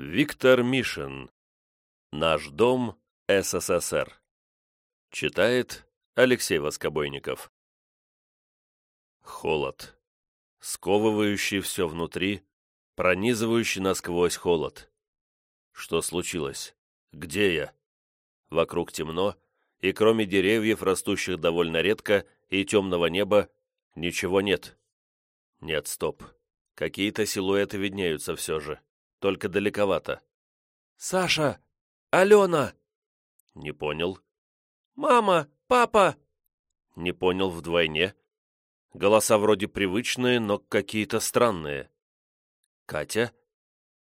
Виктор Мишин. Наш дом СССР. Читает Алексей Воскобойников. Холод. Сковывающий все внутри, пронизывающий насквозь холод. Что случилось? Где я? Вокруг темно, и кроме деревьев, растущих довольно редко, и темного неба, ничего нет. Нет, стоп. Какие-то силуэты виднеются все же только далековато. «Саша! Алена!» «Не понял». «Мама! Папа!» «Не понял вдвойне». Голоса вроде привычные, но какие-то странные. «Катя?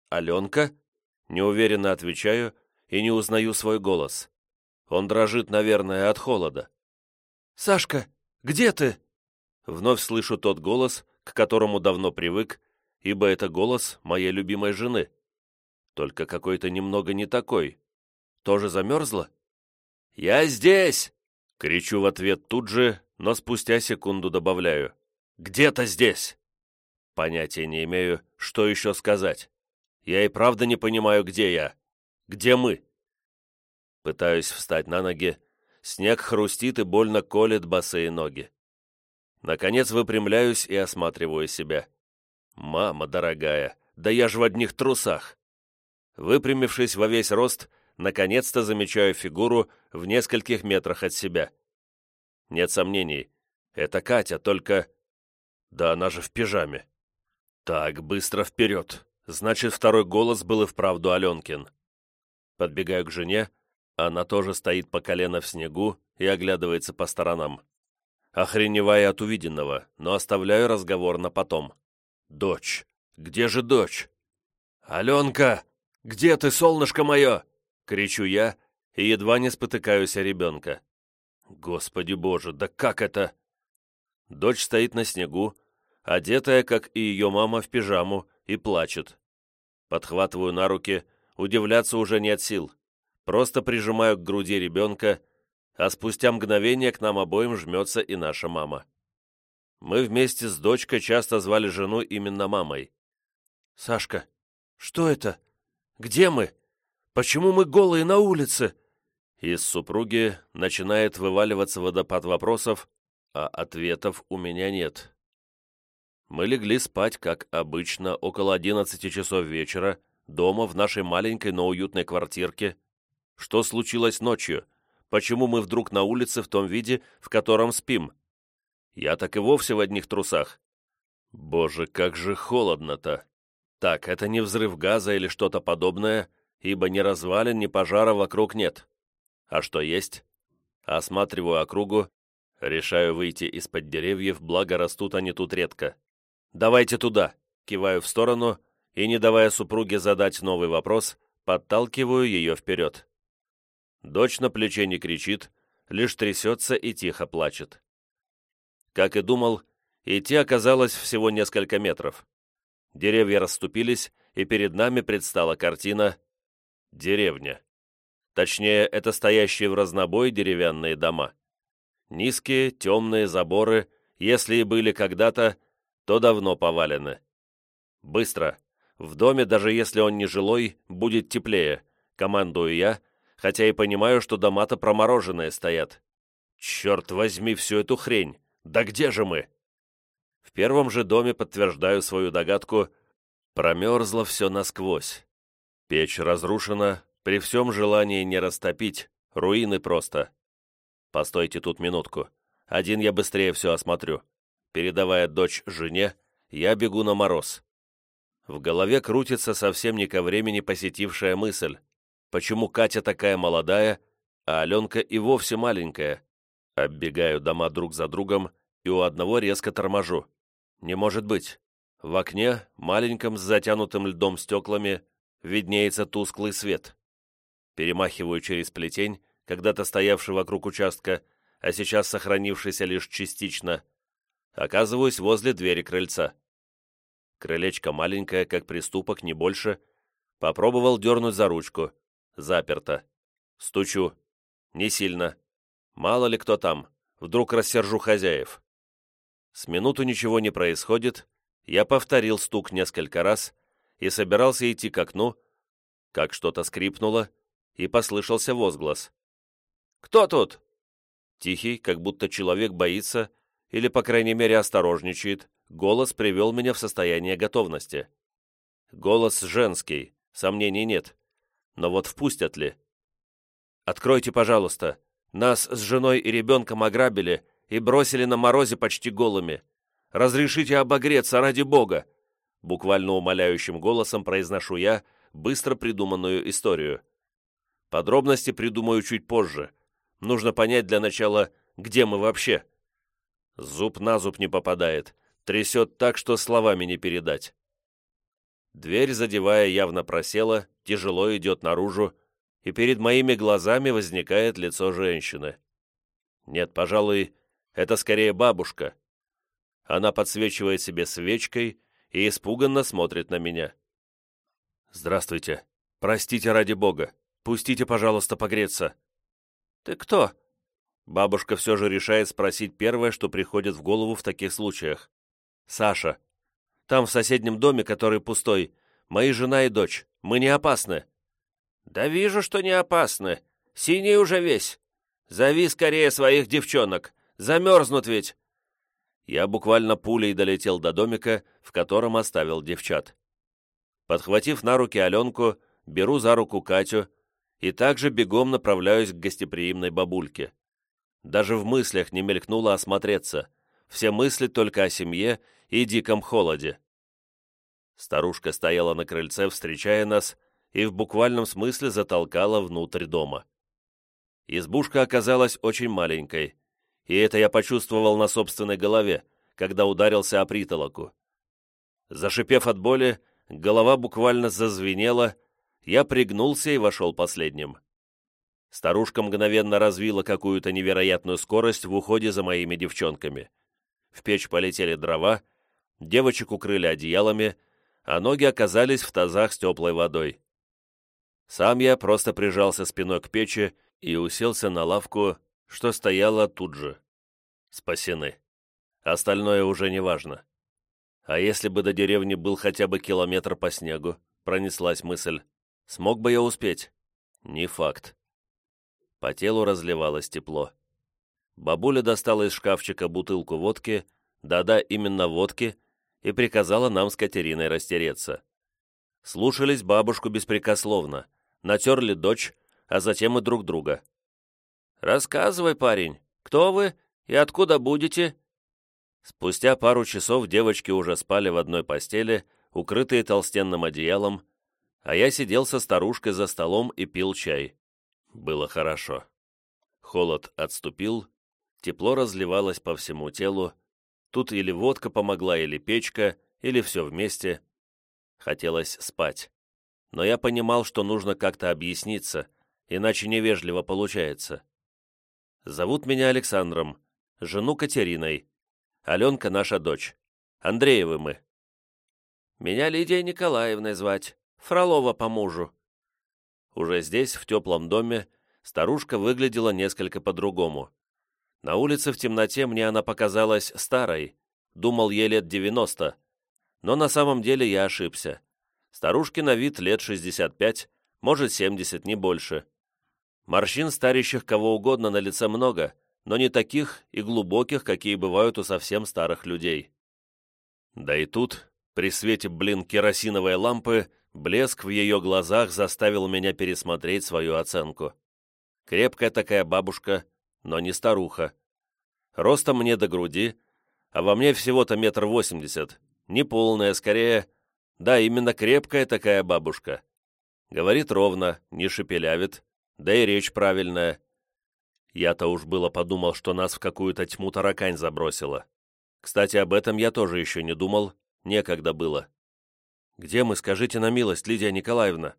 Аленка?» Неуверенно отвечаю и не узнаю свой голос. Он дрожит, наверное, от холода. «Сашка, где ты?» Вновь слышу тот голос, к которому давно привык, ибо это голос моей любимой жены. Только какой-то немного не такой. Тоже замерзла? «Я здесь!» — кричу в ответ тут же, но спустя секунду добавляю. «Где-то здесь!» Понятия не имею, что еще сказать. Я и правда не понимаю, где я. Где мы? Пытаюсь встать на ноги. Снег хрустит и больно колет босые ноги. Наконец выпрямляюсь и осматриваю себя. «Мама дорогая, да я ж в одних трусах!» Выпрямившись во весь рост, наконец-то замечаю фигуру в нескольких метрах от себя. Нет сомнений, это Катя, только... Да она же в пижаме. Так, быстро вперед. Значит, второй голос был и вправду Аленкин. Подбегаю к жене, она тоже стоит по колено в снегу и оглядывается по сторонам. Охреневая от увиденного, но оставляю разговор на потом. Дочь. Где же дочь? «Аленка! Где ты, солнышко мое?» — кричу я и едва не спотыкаюсь о ребенка. Господи боже, да как это? Дочь стоит на снегу, одетая, как и ее мама, в пижаму, и плачет. Подхватываю на руки, удивляться уже нет сил. Просто прижимаю к груди ребенка, а спустя мгновение к нам обоим жмется и наша мама. Мы вместе с дочкой часто звали жену именно мамой. «Сашка, что это? Где мы? Почему мы голые на улице?» Из супруги начинает вываливаться водопад вопросов, а ответов у меня нет. Мы легли спать, как обычно, около одиннадцати часов вечера, дома в нашей маленькой, но уютной квартирке. Что случилось ночью? Почему мы вдруг на улице в том виде, в котором спим? Я так и вовсе в одних трусах. Боже, как же холодно-то. Так, это не взрыв газа или что-то подобное, ибо ни развалин, ни пожара вокруг нет. А что есть? Осматриваю округу, решаю выйти из-под деревьев, благо растут они тут редко. «Давайте туда!» Киваю в сторону и, не давая супруге задать новый вопрос, подталкиваю ее вперед. Дочь на плече не кричит, лишь трясется и тихо плачет. Как и думал, идти оказалось всего несколько метров. Деревья расступились, и перед нами предстала картина «Деревня». Точнее, это стоящие в разнобой деревянные дома. Низкие, темные заборы, если и были когда-то, то давно повалены. Быстро. В доме, даже если он не жилой, будет теплее, командую я, хотя и понимаю, что дома-то промороженные стоят. Черт возьми всю эту хрень! Да где же мы? В первом же доме подтверждаю свою догадку. Промерзло все насквозь. Печь разрушена, при всем желании не растопить, руины просто. Постойте тут минутку. Один я быстрее все осмотрю. Передавая дочь жене, я бегу на мороз. В голове крутится совсем не ко времени посетившая мысль. Почему Катя такая молодая, а Аленка и вовсе маленькая? Оббегаю дома друг за другом и у одного резко торможу. Не может быть. В окне, маленьком с затянутым льдом стеклами, виднеется тусклый свет. Перемахиваю через плетень, когда-то стоявший вокруг участка, а сейчас сохранившийся лишь частично. Оказываюсь возле двери крыльца. Крылечко маленькое, как приступок, не больше. Попробовал дернуть за ручку. Заперто. Стучу. Не сильно. Мало ли кто там, вдруг рассержу хозяев. С минуту ничего не происходит, я повторил стук несколько раз и собирался идти к окну, как что-то скрипнуло, и послышался возглас. «Кто тут?» Тихий, как будто человек боится, или, по крайней мере, осторожничает, голос привел меня в состояние готовности. Голос женский, сомнений нет. Но вот впустят ли? «Откройте, пожалуйста. Нас с женой и ребенком ограбили и бросили на морозе почти голыми. Разрешите обогреться ради Бога!» Буквально умоляющим голосом произношу я быстро придуманную историю. Подробности придумаю чуть позже. Нужно понять для начала, где мы вообще. Зуб на зуб не попадает, трясет так, что словами не передать. Дверь, задевая, явно просела, тяжело идет наружу, и перед моими глазами возникает лицо женщины. Нет, пожалуй, это скорее бабушка. Она подсвечивает себе свечкой и испуганно смотрит на меня. «Здравствуйте. Простите ради бога. Пустите, пожалуйста, погреться». «Ты кто?» Бабушка все же решает спросить первое, что приходит в голову в таких случаях. «Саша. Там в соседнем доме, который пустой, мои жена и дочь. Мы не опасны». «Да вижу, что не опасны. Синий уже весь. Зови скорее своих девчонок. Замерзнут ведь!» Я буквально пулей долетел до домика, в котором оставил девчат. Подхватив на руки Аленку, беру за руку Катю и также бегом направляюсь к гостеприимной бабульке. Даже в мыслях не мелькнуло осмотреться. Все мысли только о семье и диком холоде. Старушка стояла на крыльце, встречая нас, и в буквальном смысле затолкала внутрь дома. Избушка оказалась очень маленькой, и это я почувствовал на собственной голове, когда ударился о притолоку. Зашипев от боли, голова буквально зазвенела, я пригнулся и вошел последним. Старушка мгновенно развила какую-то невероятную скорость в уходе за моими девчонками. В печь полетели дрова, девочек укрыли одеялами, а ноги оказались в тазах с теплой водой. Сам я просто прижался спиной к печи и уселся на лавку, что стояла тут же. Спасены. Остальное уже не важно. А если бы до деревни был хотя бы километр по снегу, пронеслась мысль, смог бы я успеть? Не факт. По телу разливалось тепло. Бабуля достала из шкафчика бутылку водки, да-да, именно водки, и приказала нам с Катериной растереться. Слушались бабушку беспрекословно, натерли дочь, а затем и друг друга. «Рассказывай, парень, кто вы и откуда будете?» Спустя пару часов девочки уже спали в одной постели, укрытые толстенным одеялом, а я сидел со старушкой за столом и пил чай. Было хорошо. Холод отступил, тепло разливалось по всему телу, тут или водка помогла, или печка, или все вместе. Хотелось спать. Но я понимал, что нужно как-то объясниться, иначе невежливо получается. Зовут меня Александром, жену Катериной, Аленка наша дочь. Андреевы мы. Меня Лидия Николаевной звать. Фролова по мужу. Уже здесь, в теплом доме, старушка выглядела несколько по-другому. На улице в темноте мне она показалась старой, думал ей лет девяносто, но на самом деле я ошибся. Старушке на вид лет шестьдесят пять, может семьдесят, не больше. Морщин старящих кого угодно на лице много, но не таких и глубоких, какие бывают у совсем старых людей. Да и тут, при свете, блин, керосиновой лампы, блеск в ее глазах заставил меня пересмотреть свою оценку. Крепкая такая бабушка, но не старуха. Ростом мне до груди, а во мне всего-то метр восемьдесят, не полная, скорее, да, именно крепкая такая бабушка. Говорит ровно, не шепелявит, да и речь правильная, я-то уж было подумал, что нас в какую-то тьму таракань забросило. Кстати, об этом я тоже еще не думал, некогда было. «Где мы, скажите на милость, Лидия Николаевна?»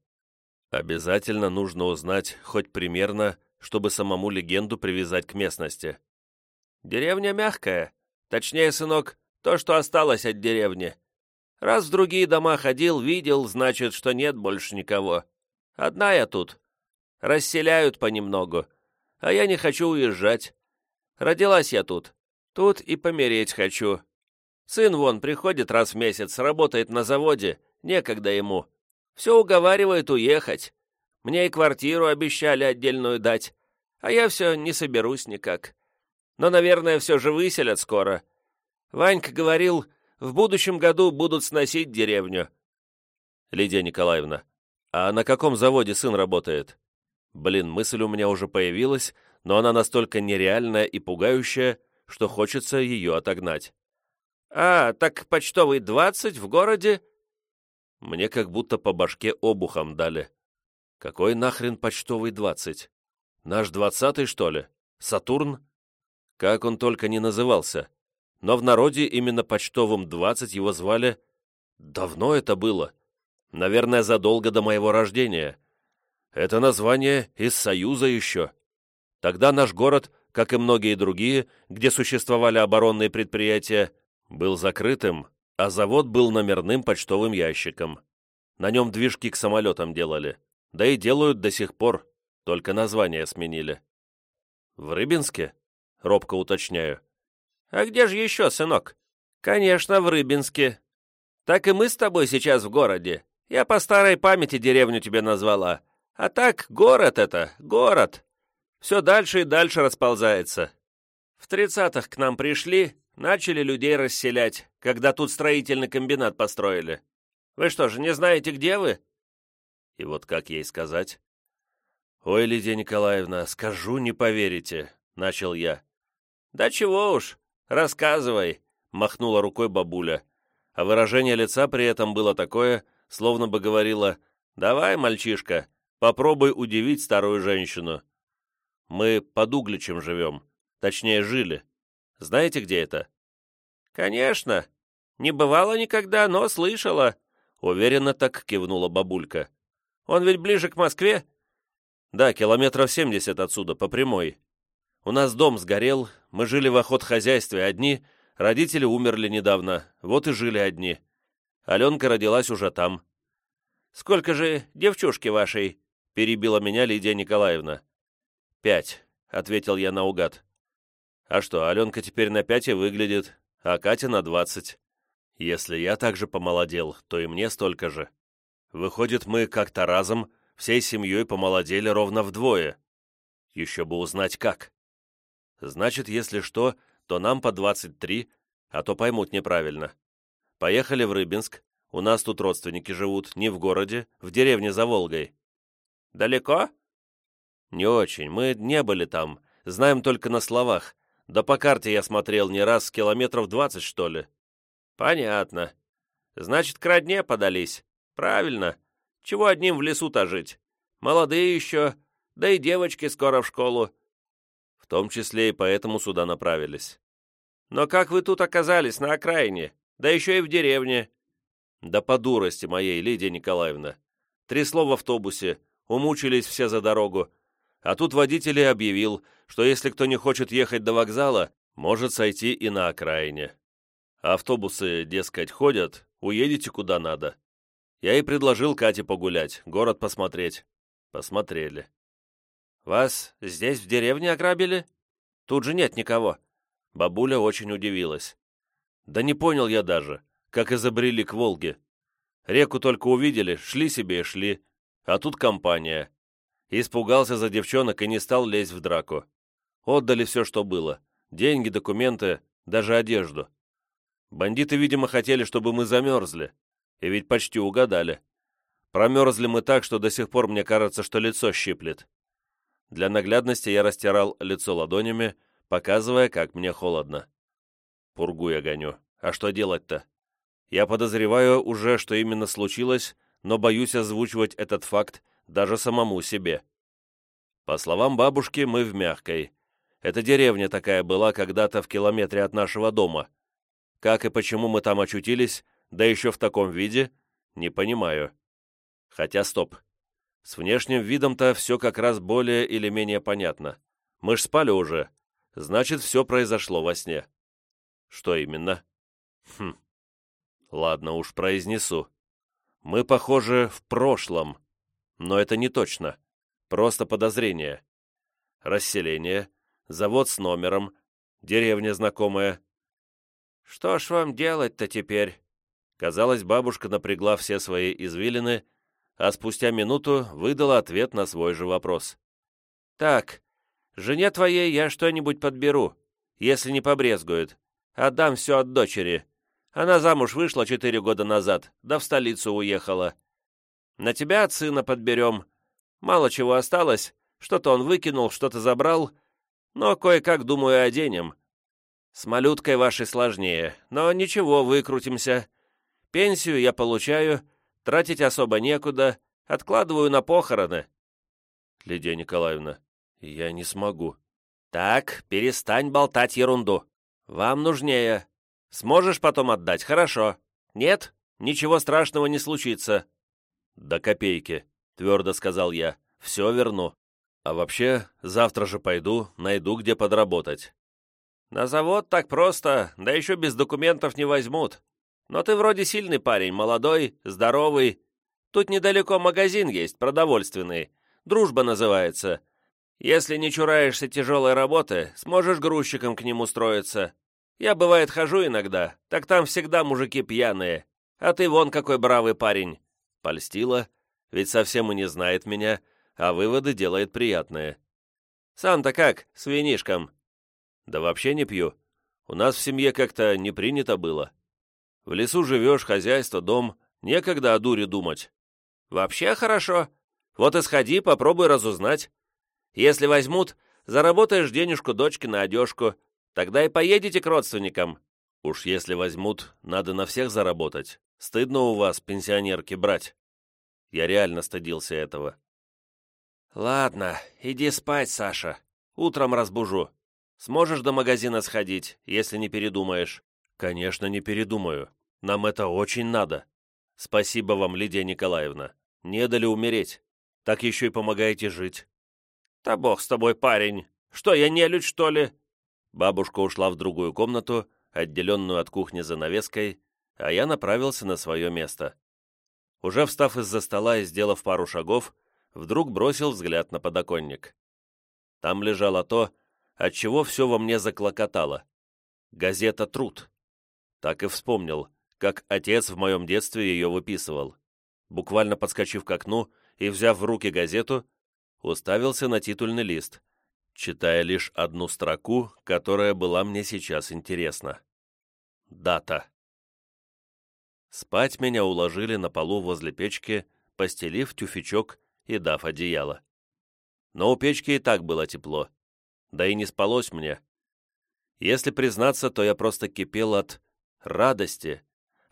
«Обязательно нужно узнать, хоть примерно, чтобы самому легенду привязать к местности». «Деревня мягкая. Точнее, сынок, то, что осталось от деревни. Раз в другие дома ходил, видел, значит, что нет больше никого. Одна я тут. Расселяют понемногу, а я не хочу уезжать. Родилась я тут. Тут и помереть хочу. Сын вон приходит раз в месяц, работает на заводе, некогда ему. Все уговаривает уехать. Мне и квартиру обещали отдельную дать, а я все не соберусь никак. Но, наверное, все же выселят скоро. Ванька говорил, в будущем году будут сносить деревню. Лидия Николаевна, а на каком заводе сын работает? Блин, мысль у меня уже появилась, но она настолько нереальная и пугающая, что хочется ее отогнать. «А, так почтовый двадцать в городе?» Мне как будто по башке обухом дали. Какой нахрен почтовый двадцать? Наш двадцатый, что ли? Сатурн? Как он только не назывался. Но в народе именно почтовым двадцать его звали... Давно это было. Наверное, задолго до моего рождения. Это название из Союза еще. Тогда наш город, как и многие другие, где существовали оборонные предприятия, был закрытым, а завод был номерным почтовым ящиком. На нем движки к самолетам делали. Да и делают до сих пор, только название сменили. В Рыбинске? Робко уточняю. А где же еще, сынок? Конечно, в Рыбинске. Так и мы с тобой сейчас в городе. Я по старой памяти деревню тебе назвала. А так, город это, город. Все дальше и дальше расползается. В тридцатых к нам пришли, начали людей расселять, когда тут строительный комбинат построили. Вы что же, не знаете, где вы?» И вот как ей сказать? «Ой, Лидия Николаевна, скажу, не поверите», — начал я. «Да чего уж, рассказывай», — махнула рукой бабуля. А выражение лица при этом было такое, словно бы говорила «Давай, мальчишка, попробуй удивить старую женщину». Мы под Угличем живем, точнее, жили. Знаете, где это?» «Конечно. Не бывало никогда, но слышала», — уверенно так кивнула бабулька. «Он ведь ближе к Москве?» «Да, километров семьдесят отсюда, по прямой. У нас дом сгорел, мы жили в охотхозяйстве одни, родители умерли недавно, вот и жили одни. Аленка родилась уже там». «Сколько же девчушки вашей?» — перебила меня Лидия Николаевна. «Пять», — ответил я наугад. А что, Аленка теперь на пять и выглядит, а Катя на двадцать. Если я также помолодел, то и мне столько же. Выходит, мы как-то разом всей семьей помолодели ровно вдвое. Еще бы узнать как. Значит, если что, то нам по двадцать три, а то поймут неправильно. Поехали в Рыбинск, у нас тут родственники живут, не в городе, в деревне за Волгой. Далеко? Не очень, мы не были там, знаем только на словах, да по карте я смотрел не раз, километров двадцать, что ли. Понятно. Значит, к родне подались. Правильно. Чего одним в лесу-то жить? Молодые еще, да и девочки скоро в школу. В том числе и поэтому сюда направились. Но как вы тут оказались, на окраине? Да еще и в деревне. Да по дурости моей, Лидия Николаевна. Трясло в автобусе, умучились все за дорогу, а тут водитель и объявил, что если кто не хочет ехать до вокзала, может сойти и на окраине. Автобусы, дескать, ходят, уедете куда надо. Я и предложил Кате погулять, город посмотреть. Посмотрели. «Вас здесь, в деревне, ограбили? Тут же нет никого». Бабуля очень удивилась. Да не понял я даже, как изобрели к Волге. Реку только увидели, шли себе и шли. А тут компания. Испугался за девчонок и не стал лезть в драку. Отдали все, что было. Деньги, документы, даже одежду. Бандиты, видимо, хотели, чтобы мы замерзли. И ведь почти угадали. Промерзли мы так, что до сих пор мне кажется, что лицо щиплет. Для наглядности я растирал лицо ладонями, показывая, как мне холодно. Пургу я гоню. А что делать-то? Я подозреваю уже, что именно случилось, но боюсь озвучивать этот факт даже самому себе. По словам бабушки, мы в Мягкой. Эта деревня такая была когда-то в километре от нашего дома. Как и почему мы там очутились, да еще в таком виде, не понимаю. Хотя стоп. С внешним видом-то все как раз более или менее понятно. Мы ж спали уже. Значит, все произошло во сне. Что именно? Хм. Ладно уж, произнесу. Мы, похоже, в прошлом. Но это не точно. Просто подозрение. Расселение, завод с номером, деревня знакомая. «Что ж вам делать-то теперь?» Казалось, бабушка напрягла все свои извилины, а спустя минуту выдала ответ на свой же вопрос. «Так, жене твоей я что-нибудь подберу, если не побрезгует. Отдам все от дочери. Она замуж вышла четыре года назад, да в столицу уехала. На тебя от сына подберем. Мало чего осталось, что-то он выкинул, что-то забрал, но кое-как, думаю, оденем. С малюткой вашей сложнее, но ничего, выкрутимся. Пенсию я получаю, тратить особо некуда, откладываю на похороны». «Лидия Николаевна, я не смогу». «Так, перестань болтать ерунду. Вам нужнее. Сможешь потом отдать, хорошо. Нет, ничего страшного не случится». «До копейки», — твердо сказал я. «Все верну. А вообще, завтра же пойду, найду, где подработать». «На завод так просто, да еще без документов не возьмут. Но ты вроде сильный парень, молодой, здоровый. Тут недалеко магазин есть, продовольственный. Дружба называется. Если не чураешься тяжелой работы, сможешь грузчиком к ним устроиться. Я, бывает, хожу иногда, так там всегда мужики пьяные. А ты вон какой бравый парень. Польстила, ведь совсем и не знает меня, а выводы делает приятные. Сам-то как, с винишком? Да вообще не пью. У нас в семье как-то не принято было. В лесу живешь, хозяйство, дом, некогда о дуре думать. Вообще хорошо. Вот и сходи, попробуй разузнать. Если возьмут, заработаешь денежку дочке на одежку, тогда и поедете к родственникам». «Уж если возьмут, надо на всех заработать. Стыдно у вас, пенсионерки, брать». Я реально стыдился этого. «Ладно, иди спать, Саша. Утром разбужу. Сможешь до магазина сходить, если не передумаешь?» «Конечно, не передумаю. Нам это очень надо. Спасибо вам, Лидия Николаевна. Не дали умереть. Так еще и помогаете жить. «Да бог с тобой, парень! Что, я нелюдь, что ли?» Бабушка ушла в другую комнату, отделенную от кухни занавеской, а я направился на свое место. Уже встав из-за стола и сделав пару шагов, вдруг бросил взгляд на подоконник. Там лежало то, от чего все во мне заклокотало. Газета «Труд». Так и вспомнил, как отец в моем детстве ее выписывал. Буквально подскочив к окну и взяв в руки газету, уставился на титульный лист, читая лишь одну строку, которая была мне сейчас интересна. Дата. Спать меня уложили на полу возле печки, постелив тюфячок и дав одеяло. Но у печки и так было тепло, да и не спалось мне. Если признаться, то я просто кипел от радости,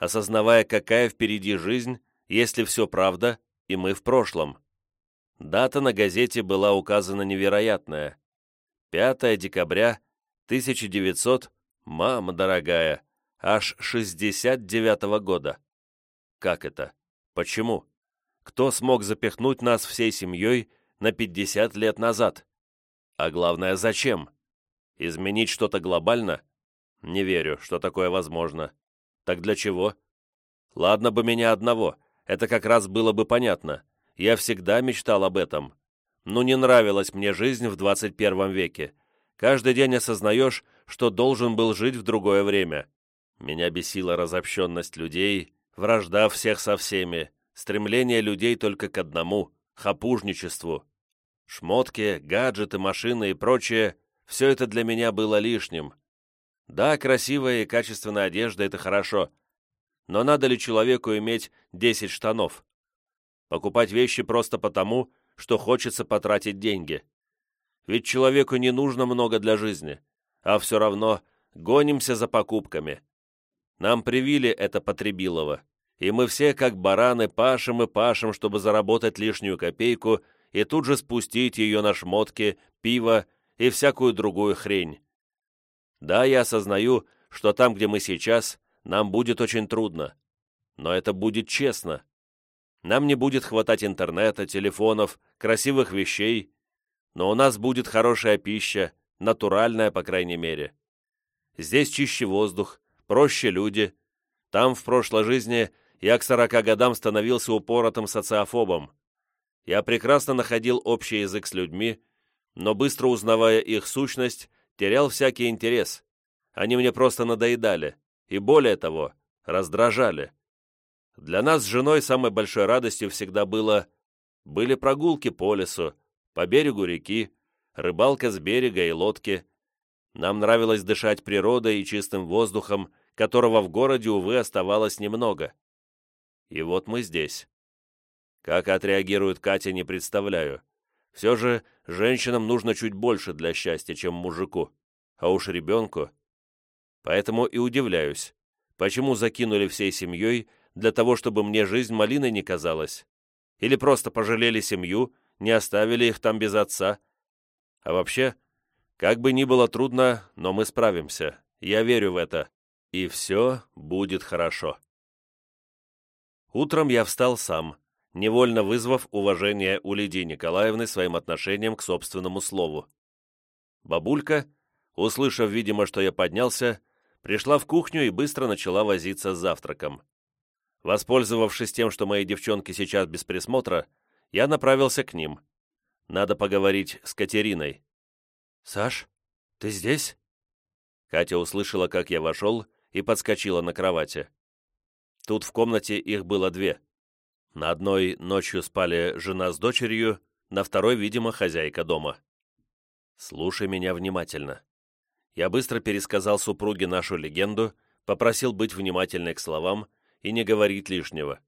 осознавая, какая впереди жизнь, если все правда, и мы в прошлом. Дата на газете была указана невероятная. 5 декабря 1900, мама дорогая, аж 69 -го года. Как это? Почему? Кто смог запихнуть нас всей семьей на 50 лет назад? А главное, зачем? Изменить что-то глобально? Не верю, что такое возможно. Так для чего? Ладно бы меня одного, это как раз было бы понятно. Я всегда мечтал об этом. Но не нравилась мне жизнь в 21 веке. Каждый день осознаешь, что должен был жить в другое время. Меня бесила разобщенность людей, вражда всех со всеми, стремление людей только к одному — хапужничеству. Шмотки, гаджеты, машины и прочее — все это для меня было лишним. Да, красивая и качественная одежда — это хорошо. Но надо ли человеку иметь 10 штанов? покупать вещи просто потому, что хочется потратить деньги. Ведь человеку не нужно много для жизни, а все равно гонимся за покупками. Нам привили это потребилово, и мы все, как бараны, пашем и пашем, чтобы заработать лишнюю копейку и тут же спустить ее на шмотки, пиво и всякую другую хрень. Да, я осознаю, что там, где мы сейчас, нам будет очень трудно. Но это будет честно. Нам не будет хватать интернета, телефонов, красивых вещей, но у нас будет хорошая пища, натуральная, по крайней мере. Здесь чище воздух, проще люди. Там, в прошлой жизни, я к сорока годам становился упоротым социофобом. Я прекрасно находил общий язык с людьми, но быстро узнавая их сущность, терял всякий интерес. Они мне просто надоедали, и более того, раздражали. Для нас с женой самой большой радостью всегда было... Были прогулки по лесу, по берегу реки, рыбалка с берега и лодки. Нам нравилось дышать природой и чистым воздухом, которого в городе, увы, оставалось немного. И вот мы здесь. Как отреагирует Катя, не представляю. Все же женщинам нужно чуть больше для счастья, чем мужику, а уж ребенку. Поэтому и удивляюсь, почему закинули всей семьей для того, чтобы мне жизнь малиной не казалась. Или просто пожалели семью, не оставили их там без отца. А вообще, как бы ни было трудно, но мы справимся. Я верю в это. И все будет хорошо. Утром я встал сам, невольно вызвав уважение у Лидии Николаевны своим отношением к собственному слову. Бабулька, услышав, видимо, что я поднялся, пришла в кухню и быстро начала возиться с завтраком. Воспользовавшись тем, что мои девчонки сейчас без присмотра, я направился к ним. Надо поговорить с Катериной. «Саш, ты здесь?» Катя услышала, как я вошел, и подскочила на кровати. Тут в комнате их было две. На одной ночью спали жена с дочерью, на второй, видимо, хозяйка дома. «Слушай меня внимательно». Я быстро пересказал супруге нашу легенду, попросил быть внимательной к словам и не говорить лишнего.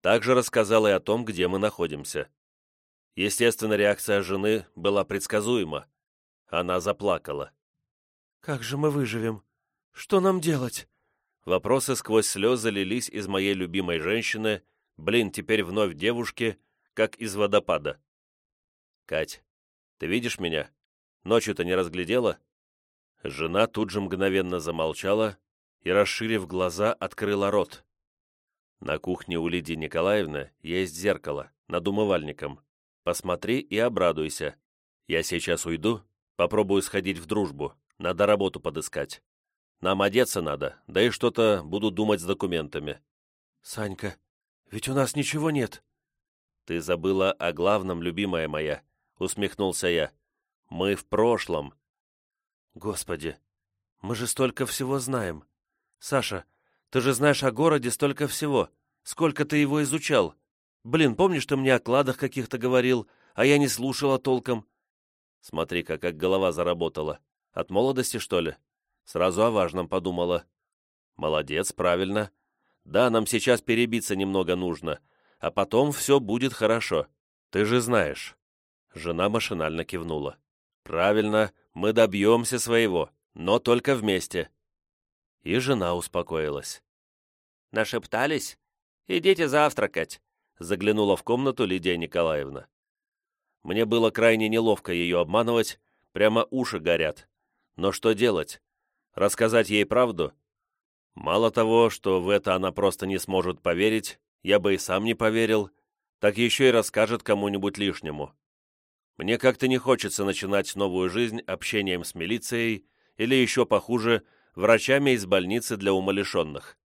Также рассказал и о том, где мы находимся. Естественно, реакция жены была предсказуема. Она заплакала. «Как же мы выживем? Что нам делать?» Вопросы сквозь слезы лились из моей любимой женщины, блин, теперь вновь девушки, как из водопада. «Кать, ты видишь меня? Ночью-то не разглядела?» Жена тут же мгновенно замолчала и, расширив глаза, открыла рот. На кухне у Лидии Николаевны есть зеркало над умывальником. Посмотри и обрадуйся. Я сейчас уйду, попробую сходить в дружбу, надо работу подыскать. Нам одеться надо, да и что-то буду думать с документами. Санька, ведь у нас ничего нет. Ты забыла о главном, любимая моя, усмехнулся я. Мы в прошлом. Господи, мы же столько всего знаем. Саша, ты же знаешь о городе столько всего. Сколько ты его изучал? Блин, помнишь, ты мне о кладах каких-то говорил, а я не слушала толком?» Смотри-ка, как голова заработала. От молодости, что ли? Сразу о важном подумала. Молодец, правильно. Да, нам сейчас перебиться немного нужно, а потом все будет хорошо. Ты же знаешь. Жена машинально кивнула. Правильно, мы добьемся своего, но только вместе и жена успокоилась. «Нашептались? Идите завтракать», — заглянула в комнату Лидия Николаевна. Мне было крайне неловко ее обманывать, прямо уши горят. Но что делать? Рассказать ей правду? Мало того, что в это она просто не сможет поверить, я бы и сам не поверил, так еще и расскажет кому-нибудь лишнему. Мне как-то не хочется начинать новую жизнь общением с милицией или еще похуже — врачами из больницы для умалишенных.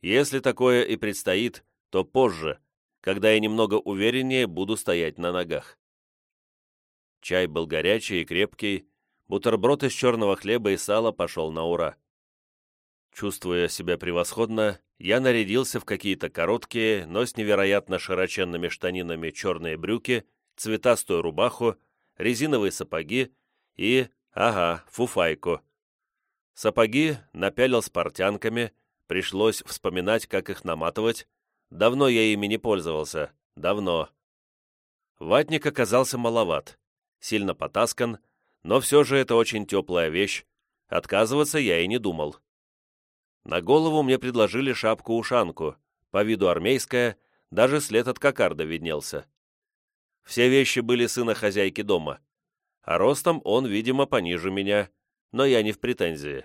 Если такое и предстоит, то позже, когда я немного увереннее буду стоять на ногах. Чай был горячий и крепкий, бутерброд из черного хлеба и сала пошел на ура. Чувствуя себя превосходно, я нарядился в какие-то короткие, но с невероятно широченными штанинами черные брюки, цветастую рубаху, резиновые сапоги и, ага, фуфайку, Сапоги напялил с портянками, пришлось вспоминать, как их наматывать. Давно я ими не пользовался, давно. Ватник оказался маловат, сильно потаскан, но все же это очень теплая вещь, отказываться я и не думал. На голову мне предложили шапку-ушанку, по виду армейская, даже след от кокарда виднелся. Все вещи были сына хозяйки дома, а ростом он, видимо, пониже меня — но я не в претензии.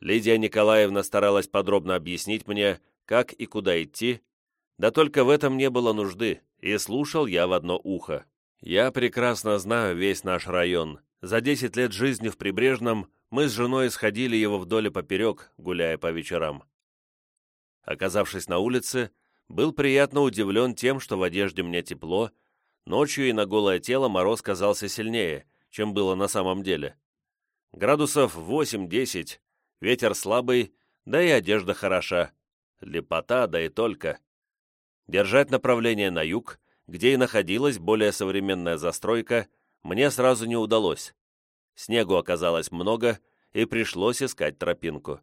Лидия Николаевна старалась подробно объяснить мне, как и куда идти, да только в этом не было нужды, и слушал я в одно ухо. Я прекрасно знаю весь наш район. За десять лет жизни в Прибрежном мы с женой сходили его вдоль и поперек, гуляя по вечерам. Оказавшись на улице, был приятно удивлен тем, что в одежде мне тепло, ночью и на голое тело мороз казался сильнее, чем было на самом деле. Градусов 8-10, ветер слабый, да и одежда хороша. Лепота, да и только. Держать направление на юг, где и находилась более современная застройка, мне сразу не удалось. Снегу оказалось много, и пришлось искать тропинку.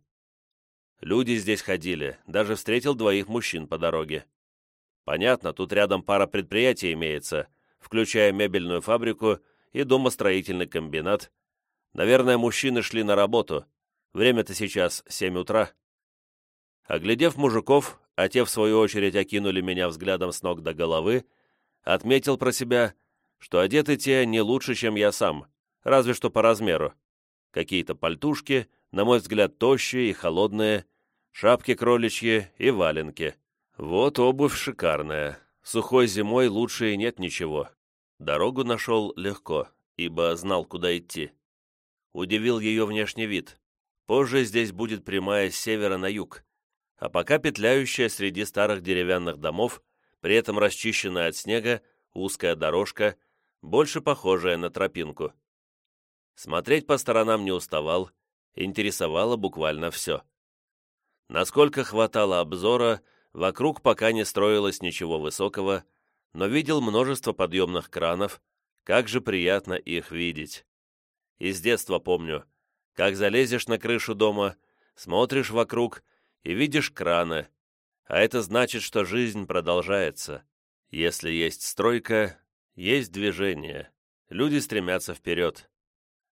Люди здесь ходили, даже встретил двоих мужчин по дороге. Понятно, тут рядом пара предприятий имеется, включая мебельную фабрику и домостроительный комбинат. Наверное, мужчины шли на работу. Время-то сейчас семь утра. Оглядев мужиков, а те, в свою очередь, окинули меня взглядом с ног до головы, отметил про себя, что одеты те не лучше, чем я сам, разве что по размеру. Какие-то пальтушки, на мой взгляд, тощие и холодные, шапки кроличьи и валенки. Вот обувь шикарная. Сухой зимой лучше и нет ничего. Дорогу нашел легко, ибо знал, куда идти. Удивил ее внешний вид. Позже здесь будет прямая с севера на юг, а пока петляющая среди старых деревянных домов, при этом расчищенная от снега, узкая дорожка, больше похожая на тропинку. Смотреть по сторонам не уставал, интересовало буквально все. Насколько хватало обзора, вокруг пока не строилось ничего высокого, но видел множество подъемных кранов, как же приятно их видеть. Из детства помню, как залезешь на крышу дома, смотришь вокруг и видишь краны, а это значит, что жизнь продолжается. Если есть стройка, есть движение, люди стремятся вперед.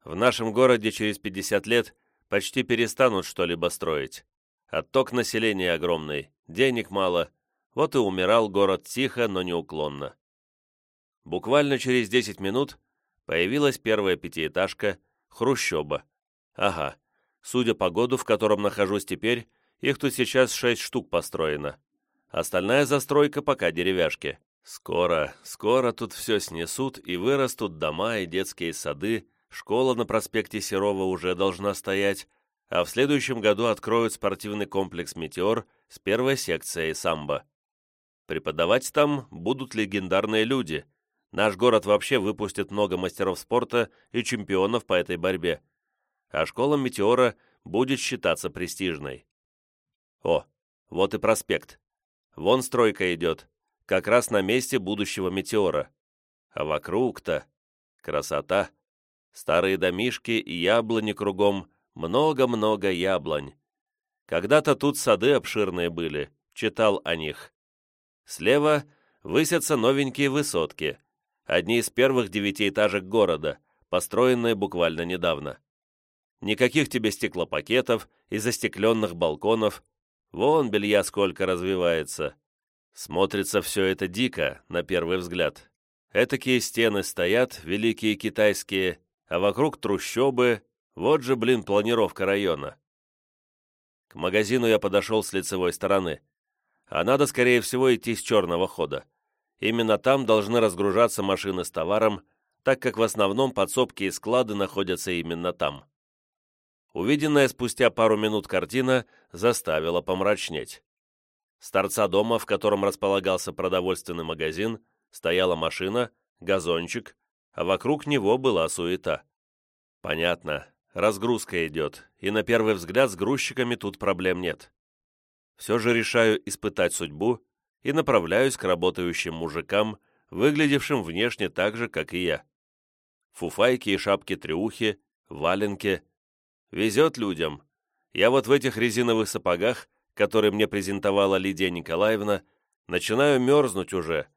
В нашем городе через 50 лет почти перестанут что-либо строить. Отток населения огромный, денег мало, вот и умирал город тихо, но неуклонно. Буквально через 10 минут появилась первая пятиэтажка, хрущоба. Ага, судя по году, в котором нахожусь теперь, их тут сейчас шесть штук построено. Остальная застройка пока деревяшки. Скоро, скоро тут все снесут и вырастут дома и детские сады, школа на проспекте Серова уже должна стоять, а в следующем году откроют спортивный комплекс «Метеор» с первой секцией самбо. Преподавать там будут легендарные люди. Наш город вообще выпустит много мастеров спорта и чемпионов по этой борьбе. А школа «Метеора» будет считаться престижной. О, вот и проспект. Вон стройка идет, как раз на месте будущего «Метеора». А вокруг-то красота. Старые домишки и яблони кругом, много-много яблонь. Когда-то тут сады обширные были, читал о них. Слева высятся новенькие высотки, одни из первых девятиэтажек города, построенные буквально недавно. Никаких тебе стеклопакетов и застекленных балконов. Вон белья сколько развивается. Смотрится все это дико, на первый взгляд. Этакие стены стоят, великие китайские, а вокруг трущобы, вот же, блин, планировка района. К магазину я подошел с лицевой стороны, а надо, скорее всего, идти с черного хода. Именно там должны разгружаться машины с товаром, так как в основном подсобки и склады находятся именно там. Увиденная спустя пару минут картина заставила помрачнеть. С торца дома, в котором располагался продовольственный магазин, стояла машина, газончик, а вокруг него была суета. Понятно, разгрузка идет, и на первый взгляд с грузчиками тут проблем нет. Все же решаю испытать судьбу и направляюсь к работающим мужикам, выглядевшим внешне так же, как и я. Фуфайки и шапки-трюхи, валенки. Везет людям. Я вот в этих резиновых сапогах, которые мне презентовала Лидия Николаевна, начинаю мерзнуть уже.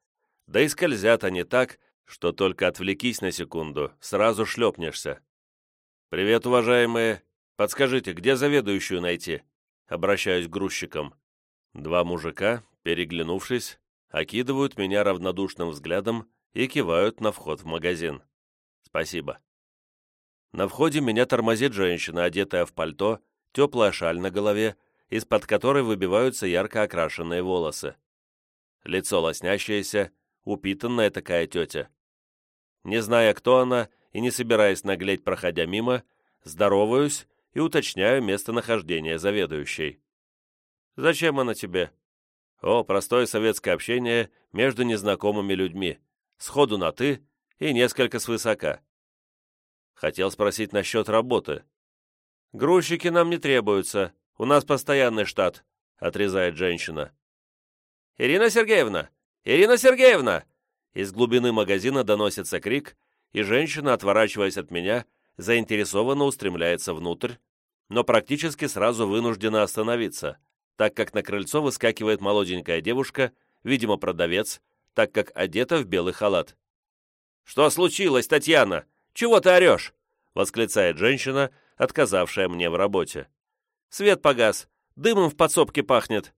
Да и скользят они так, что только отвлекись на секунду, сразу шлепнешься. «Привет, уважаемые! Подскажите, где заведующую найти?» Обращаюсь к грузчикам. Два мужика, переглянувшись, окидывают меня равнодушным взглядом и кивают на вход в магазин. «Спасибо». На входе меня тормозит женщина, одетая в пальто, теплая шаль на голове, из-под которой выбиваются ярко окрашенные волосы. Лицо лоснящееся, упитанная такая тетя. Не зная, кто она, и не собираясь наглеть, проходя мимо, здороваюсь и уточняю местонахождение заведующей. «Зачем она тебе?» «О, простое советское общение между незнакомыми людьми, сходу на «ты» и несколько свысока». Хотел спросить насчет работы. «Грузчики нам не требуются, у нас постоянный штат, отрезает женщина. «Ирина Сергеевна! Ирина Сергеевна!» Из глубины магазина доносится крик, и женщина, отворачиваясь от меня, заинтересованно устремляется внутрь, но практически сразу вынуждена остановиться, так как на крыльцо выскакивает молоденькая девушка, видимо, продавец, так как одета в белый халат. «Что случилось, Татьяна? Чего ты орешь?» — восклицает женщина, отказавшая мне в работе. «Свет погас, дымом в подсобке пахнет».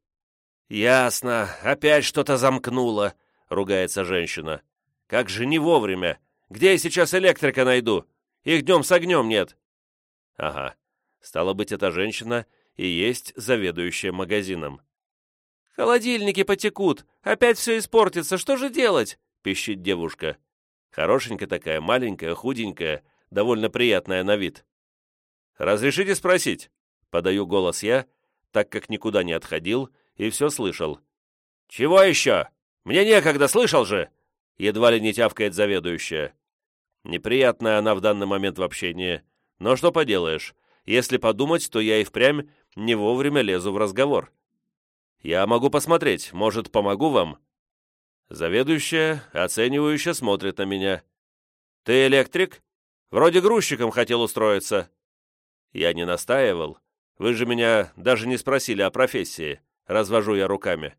«Ясно, опять что-то замкнуло», — ругается женщина. «Как же не вовремя! Где я сейчас электрика найду? Их днем с огнем нет!» «Ага, стало быть, эта женщина и есть заведующая магазином». «Холодильники потекут, опять все испортится, что же делать?» — пищит девушка. Хорошенькая такая, маленькая, худенькая, довольно приятная на вид. «Разрешите спросить?» — подаю голос я, так как никуда не отходил и все слышал. «Чего еще? Мне некогда, слышал же!» Едва ли не тявкает заведующая. Неприятная она в данный момент в общении. Но что поделаешь, если подумать, то я и впрямь не вовремя лезу в разговор. Я могу посмотреть, может, помогу вам?» Заведующая, оценивающе смотрит на меня. «Ты электрик? Вроде грузчиком хотел устроиться». Я не настаивал. Вы же меня даже не спросили о профессии. Развожу я руками.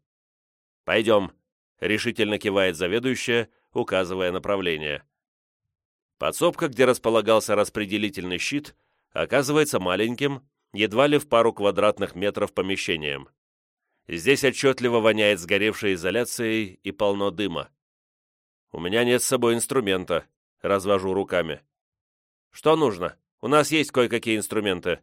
«Пойдем», — решительно кивает заведующая, указывая направление. Подсобка, где располагался распределительный щит, оказывается маленьким, едва ли в пару квадратных метров помещением. Здесь отчетливо воняет сгоревшей изоляцией и полно дыма. У меня нет с собой инструмента, развожу руками. Что нужно? У нас есть кое-какие инструменты.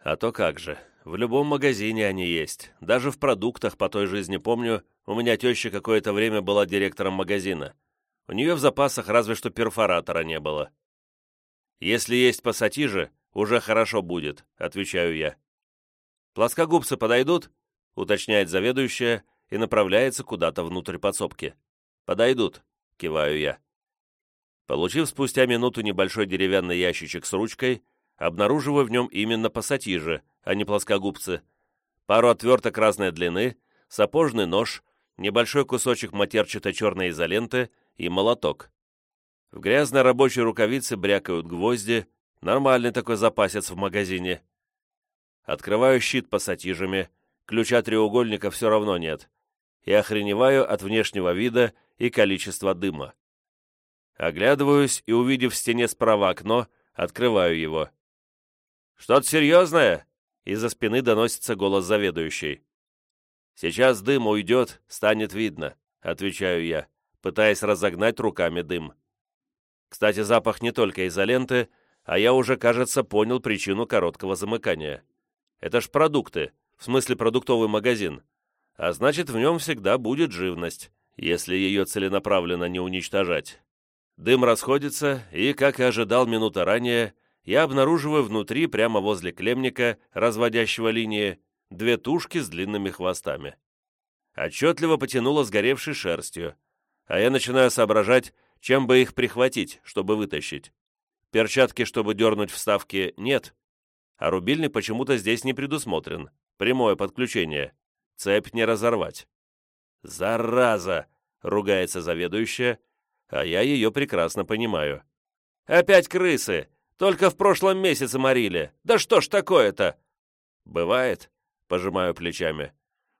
А то как же, в любом магазине они есть. Даже в продуктах по той жизни помню, у меня теща какое-то время была директором магазина. У нее в запасах разве что перфоратора не было. Если есть пассатижи, уже хорошо будет, отвечаю я. Плоскогубцы подойдут? уточняет заведующая и направляется куда-то внутрь подсобки. «Подойдут», — киваю я. Получив спустя минуту небольшой деревянный ящичек с ручкой, обнаруживаю в нем именно пассатижи, а не плоскогубцы, пару отверток разной длины, сапожный нож, небольшой кусочек матерчатой черной изоленты и молоток. В грязной рабочей рукавице брякают гвозди, нормальный такой запасец в магазине. Открываю щит пассатижами, ключа треугольника все равно нет, и охреневаю от внешнего вида и количества дыма. Оглядываюсь и, увидев в стене справа окно, открываю его. «Что-то серьезное?» Из-за спины доносится голос заведующей. «Сейчас дым уйдет, станет видно», — отвечаю я, пытаясь разогнать руками дым. Кстати, запах не только изоленты, а я уже, кажется, понял причину короткого замыкания. Это ж продукты, в смысле продуктовый магазин, а значит, в нем всегда будет живность, если ее целенаправленно не уничтожать. Дым расходится, и, как и ожидал минута ранее, я обнаруживаю внутри, прямо возле клемника, разводящего линии, две тушки с длинными хвостами. Отчетливо потянуло сгоревшей шерстью, а я начинаю соображать, чем бы их прихватить, чтобы вытащить. Перчатки, чтобы дернуть вставки, нет, а рубильный почему-то здесь не предусмотрен. Прямое подключение. Цепь не разорвать. «Зараза!» — ругается заведующая, а я ее прекрасно понимаю. «Опять крысы! Только в прошлом месяце морили! Да что ж такое-то?» «Бывает», — пожимаю плечами.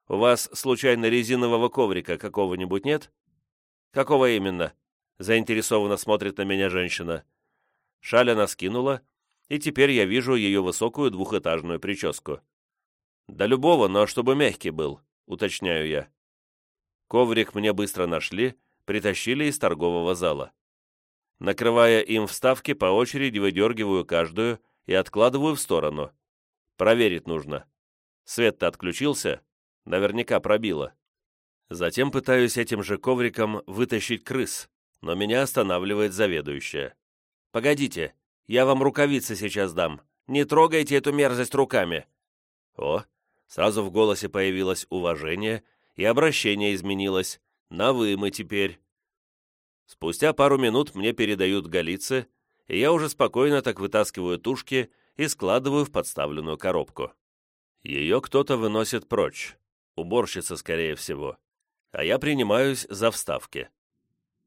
«У вас, случайно, резинового коврика какого-нибудь нет?» «Какого именно?» — заинтересованно смотрит на меня женщина. Шаль она скинула, и теперь я вижу ее высокую двухэтажную прическу. «Да любого, но чтобы мягкий был», — уточняю я. Коврик мне быстро нашли, притащили из торгового зала. Накрывая им вставки, по очереди выдергиваю каждую и откладываю в сторону. Проверить нужно. Свет-то отключился, наверняка пробило. Затем пытаюсь этим же ковриком вытащить крыс, но меня останавливает заведующая. «Погодите, я вам рукавицы сейчас дам. Не трогайте эту мерзость руками». О, Сразу в голосе появилось уважение, и обращение изменилось. На «вы» мы теперь. Спустя пару минут мне передают галицы, и я уже спокойно так вытаскиваю тушки и складываю в подставленную коробку. Ее кто-то выносит прочь, уборщица, скорее всего, а я принимаюсь за вставки.